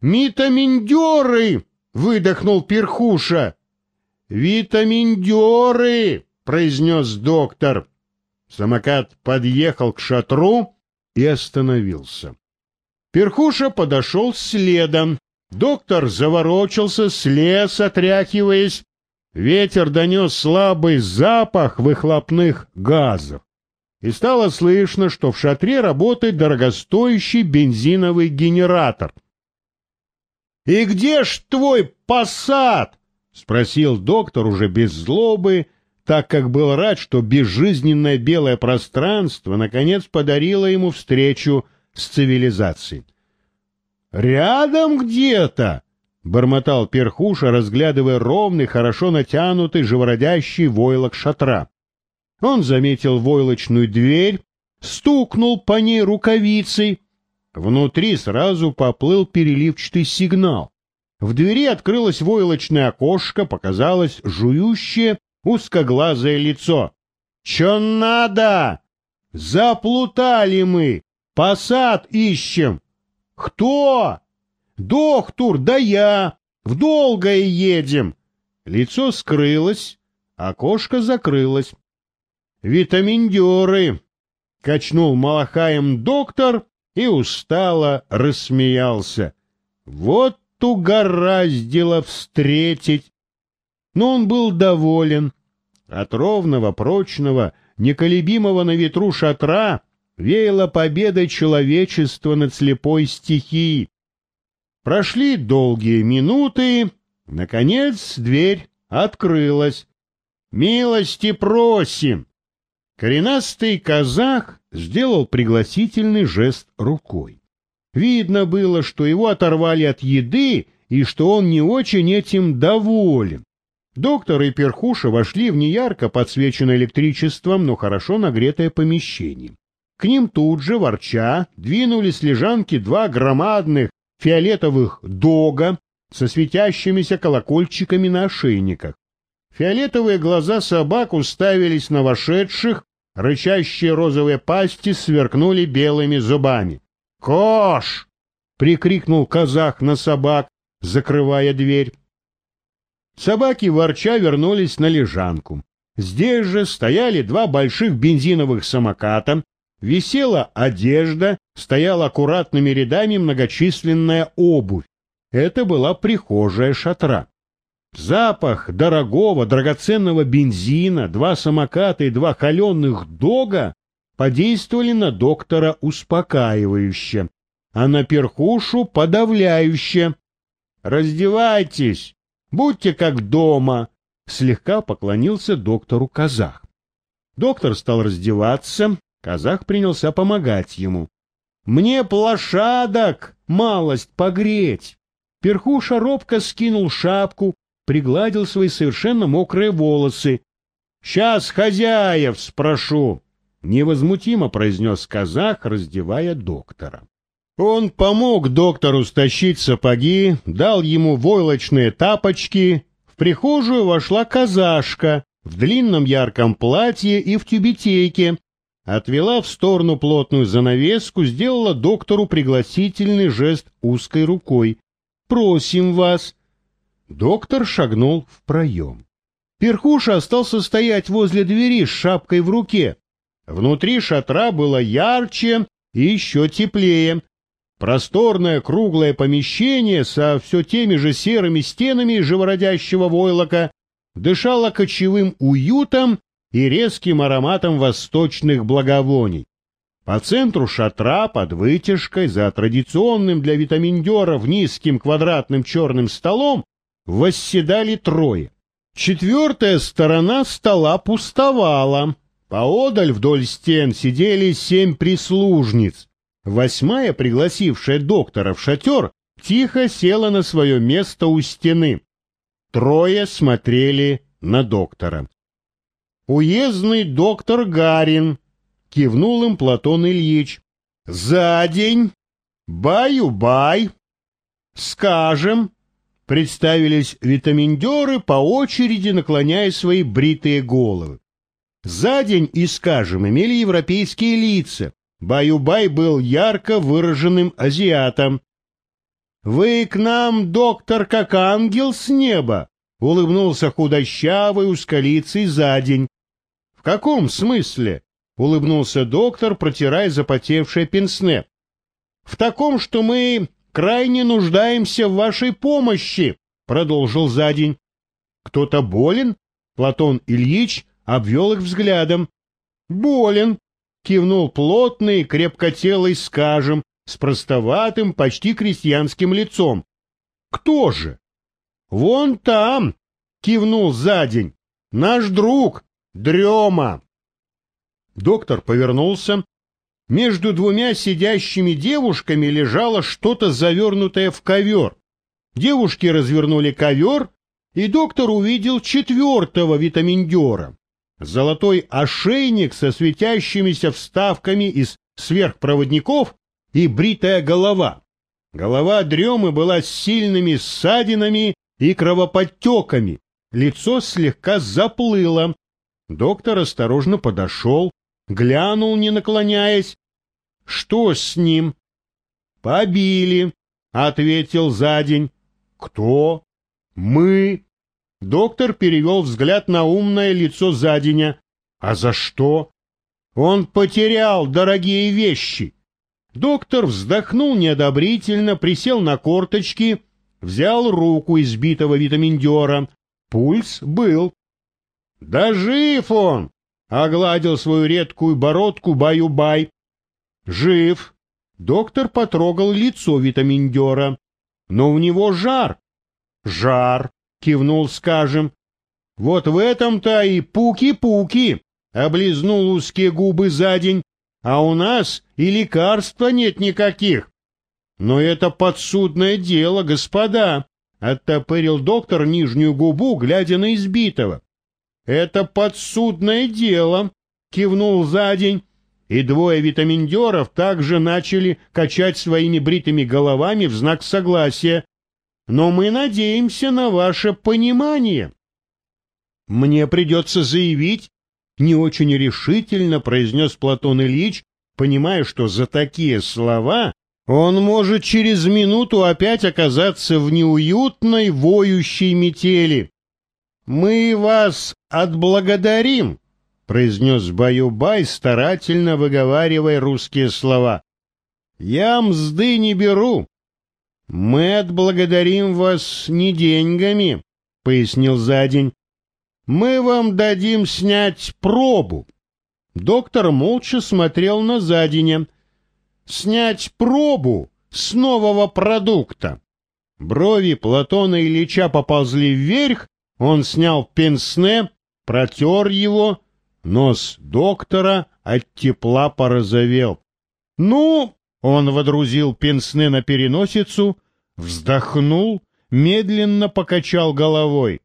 «Митаминдеры!» — выдохнул перхуша. «Витаминдеры!» — произнес доктор. Самокат подъехал к шатру и остановился. Перхуша подошел следом. Доктор заворочился, слез, отряхиваясь. Ветер донес слабый запах выхлопных газов. И стало слышно, что в шатре работает дорогостоящий бензиновый генератор. «И где ж твой посад?» — спросил доктор уже без злобы, так как был рад, что безжизненное белое пространство наконец подарило ему встречу с цивилизацией. «Рядом где-то!» — бормотал перхуша, разглядывая ровный, хорошо натянутый, живородящий войлок шатра. Он заметил войлочную дверь, стукнул по ней рукавицей. Внутри сразу поплыл переливчатый сигнал. В двери открылось войлочное окошко, показалось жующее, узкоглазое лицо. «Чё надо? Заплутали мы! Посад ищем!» «Кто?» «Доктор, да я! В долгое едем!» Лицо скрылось, окошко закрылось. «Витаминдеры!» — качнул Малахаем доктор и устало рассмеялся. «Вот угораздило встретить!» Но он был доволен. От ровного, прочного, неколебимого на ветру шатра веяло победой человечества над слепой стихией. Прошли долгие минуты, наконец дверь открылась. «Милости просим!» Коренастый казах сделал пригласительный жест рукой. Видно было, что его оторвали от еды и что он не очень этим доволен. Доктор и перхуша вошли в неярко подсвеченное электричеством, но хорошо нагретое помещение. К ним тут же, ворча, двинулись лежанки два громадных фиолетовых дога со светящимися колокольчиками на ошейниках. Фиолетовые глаза собак уставились на вошедших, Рычащие розовые пасти сверкнули белыми зубами. «Кош!» — прикрикнул казах на собак, закрывая дверь. Собаки ворча вернулись на лежанку. Здесь же стояли два больших бензиновых самоката, висела одежда, стояла аккуратными рядами многочисленная обувь. Это была прихожая шатра. Запах дорогого, драгоценного бензина, два самоката и два холеных дога подействовали на доктора успокаивающе, а на перхушу подавляюще. «Раздевайтесь, будьте как дома», — слегка поклонился доктору казах. Доктор стал раздеваться, казах принялся помогать ему. «Мне плашадок малость погреть». Перхуша робко скинул шапку, пригладил свои совершенно мокрые волосы. «Сейчас хозяев спрошу!» — невозмутимо произнес казах, раздевая доктора. Он помог доктору стащить сапоги, дал ему войлочные тапочки. В прихожую вошла казашка в длинном ярком платье и в тюбетейке. Отвела в сторону плотную занавеску, сделала доктору пригласительный жест узкой рукой. «Просим вас!» Доктор шагнул в проем. Перхуша остался стоять возле двери с шапкой в руке. Внутри шатра было ярче и еще теплее. Просторное круглое помещение со все теми же серыми стенами живородящего войлока дышало кочевым уютом и резким ароматом восточных благовоний. По центру шатра под вытяжкой за традиционным для витаминдеров низким квадратным черным столом восседали трое. Четвертая сторона стола пустовала. Поодаль вдоль стен сидели семь прислужниц. Восьмая, пригласившая доктора в шатер, тихо села на свое место у стены. Трое смотрели на доктора. «Уездный доктор Гарин», — кивнул им Платон Ильич. «За день! Баю-бай! Скажем, представились витаминдеры по очереди, наклоняя свои бритые головы. За день, и скажем, имели европейские лица. Баю-бай был ярко выраженным азиатом. Вы к нам, доктор, как ангел с неба, — улыбнулся худощавый ускалицей за день. — В каком смысле? — улыбнулся доктор, протирая запотевшее пенсне. — В таком, что мы крайне нуждаемся в вашей помощи, — продолжил за Кто-то болен? Платон Ильич обвел их взглядом. — Болен, — кивнул плотный, крепкотелый скажем, с простоватым, почти крестьянским лицом. — Кто же? — Вон там, — кивнул за наш друг, Дрема. Доктор повернулся. Между двумя сидящими девушками лежало что-то завернутое в ковер. Девушки развернули ковер, и доктор увидел четвертого витаминдера. Золотой ошейник со светящимися вставками из сверхпроводников и бритая голова. Голова дремы была с сильными ссадинами и кровоподтеками, лицо слегка заплыло. Доктор осторожно подошел, глянул, не наклоняясь. — Что с ним? — Побили, — ответил за день. — Кто? — Мы. Доктор перевел взгляд на умное лицо Задиня. — А за что? — Он потерял дорогие вещи. Доктор вздохнул неодобрительно, присел на корточки, взял руку избитого витаминдера. Пульс был. — Да жив он! — огладил свою редкую бородку Баю-Бай. — Жив. Доктор потрогал лицо витаминдера. — Но у него жар. — Жар, — кивнул, скажем. — Вот в этом-то и пуки-пуки, — облизнул узкие губы за день а у нас и лекарства нет никаких. Но это подсудное дело, господа, — оттопырил доктор нижнюю губу, глядя на избитого. Это подсудное дело, — кивнул за день, и двое витаминдеров также начали качать своими бритыми головами в знак согласия. Но мы надеемся на ваше понимание. Мне придется заявить, не очень решительно произнес Платон Ильич, понимая, что за такие слова он может через минуту опять оказаться в неуютной воющей метели. «Мы вас отблагодарим», — произнес Баюбай, старательно выговаривая русские слова. «Я мзды не беру». «Мы отблагодарим вас не деньгами», — пояснил за день, мы вам дадим снять пробу. Доктор молча смотрел на Задиня. Снять пробу с нового продукта. Брови Платона Ильича поползли вверх, он снял пенсне, протер его, нос доктора от тепла порозовел. «Ну!» — он водрузил пенсне на переносицу, вздохнул, медленно покачал головой.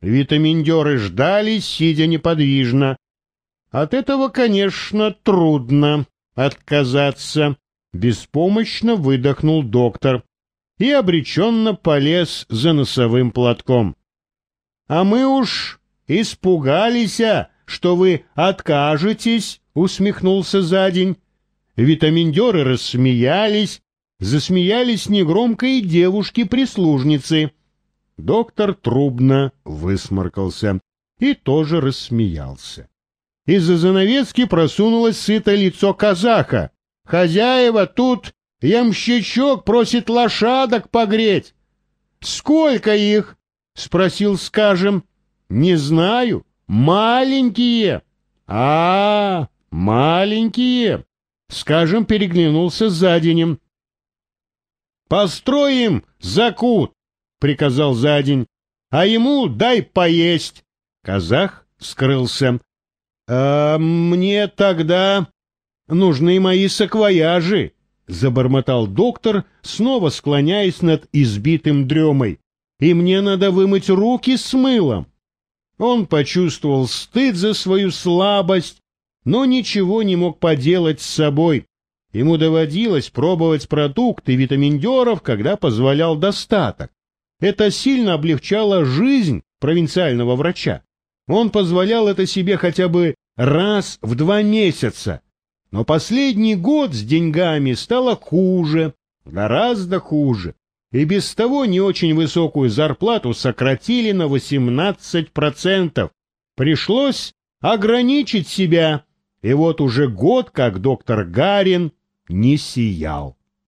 Витаминдеры ждали, сидя неподвижно. От этого, конечно, трудно отказаться. Беспомощно выдохнул доктор и обреченно полез за носовым платком. — А мы уж испугались, что вы откажетесь, — усмехнулся за день. Витаминдеры рассмеялись, засмеялись негромко и девушки-прислужницы — Доктор трубно высморкался и тоже рассмеялся. Из-за занавески просунулось сытое лицо казаха. «Хозяева, тут ямщичок просит лошадок погреть». «Сколько их?» — спросил, скажем. «Не знаю. Маленькие». «А, маленькие». Скажем, переглянулся за денем. «Построим закут приказал за день, а ему дай поесть. Казах скрылся. А мне тогда нужны мои саквояжи, забормотал доктор, снова склоняясь над избитым дремой. И мне надо вымыть руки с мылом. Он почувствовал стыд за свою слабость, но ничего не мог поделать с собой. Ему доводилось пробовать продукты витаминдеров, когда позволял достаток. Это сильно облегчало жизнь провинциального врача. Он позволял это себе хотя бы раз в два месяца. Но последний год с деньгами стало хуже, гораздо хуже. И без того не очень высокую зарплату сократили на 18%. Пришлось ограничить себя, и вот уже год как доктор Гарин не сиял.